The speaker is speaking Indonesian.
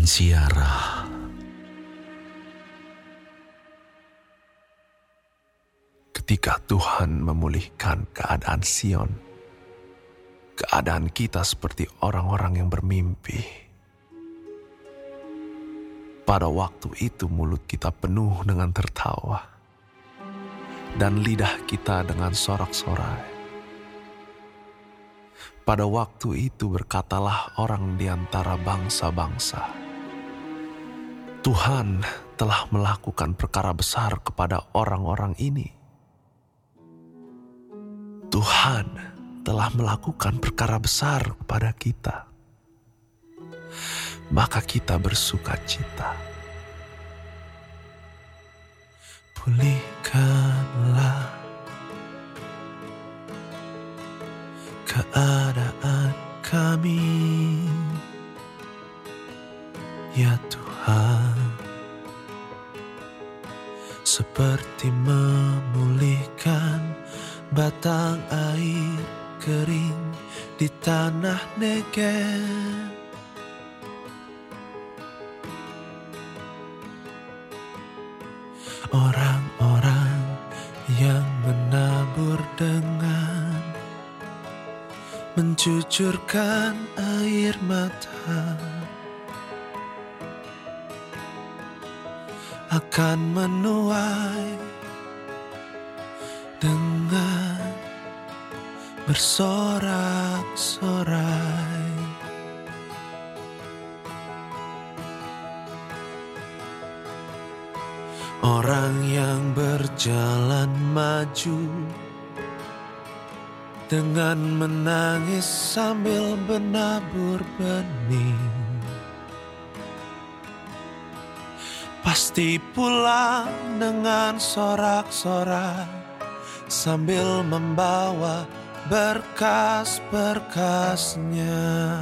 Ziarah Ketika Tuhan memulihkan keadaan Sion, keadaan kita seperti orang-orang yang bermimpi. Pada waktu itu mulut kita penuh dengan tertawa, dan lidah kita dengan sorak-sorai. Pada waktu itu berkatalah orang di antara bangsa-bangsa, Tuhan telah melakukan perkara besar kepada orang-orang ini. Tuhan telah melakukan perkara besar kepada kita, maka kita bersuka cita. Pulihkanlah keadaan kami, ya Tuhan, seperti memulihkan batang air kering di tanah Negev. Orang-orang yang menabur dengan mencucurkan air mata akan menuai dengan bersorak-sorai. Orang yang berjalan maju dengan menangis sambil menabur benih. Pasti pulang dengan sorak-sorai sambil membawa berkas-berkasnya.